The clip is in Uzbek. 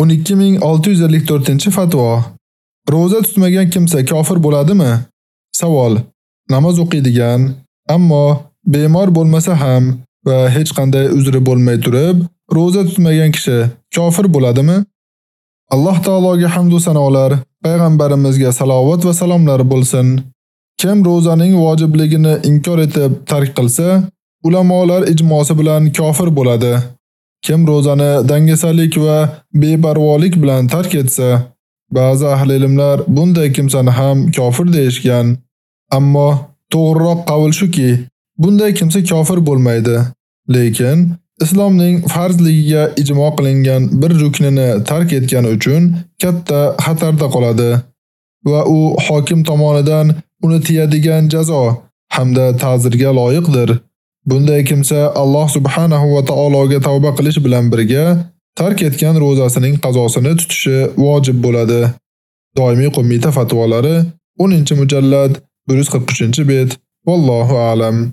12654-fatvo. Roza tutmagan kimsa kofir bo'ladimi? Savol: Namoz o'qiydigan, ammo bemor bo'lmasa ham va hech qanday uzri bo'lmay turib, roza tutmagan kishi kofir bo'ladimi? Alloh taologa hamd va sanolar, payg'ambarimizga salovat va salomlar bo'lsin. Kim rozaning vojibligini inkor etib tark qilsa, ulamolar ijmosi bilan kofir bo'ladi. Kim rozani dangasalik va beparvolik bilan tark etsa, ba'zi ahli ilmlar bunday kimsani ham kofir deyishgan. Ammo to'g'riroq qavl shuki, bunday kimsa kofir bo'lmaydi. Lekin islomning farzligiga ijmo qilingan bir ruknini tark etgani uchun katta xatarda qoladi va u hokim tomonidan uni tiyadigan jazo hamda ta'zirga loyiqdir. Bunday kimsa Alloh subhanahu va taologa tavba qilish bilan birga tark etgan rozasining qazosini tutishi vojib bo'ladi. Doimiy qo'mita fatvolari 10-mujallad 143-bet. Vallohu a'lam.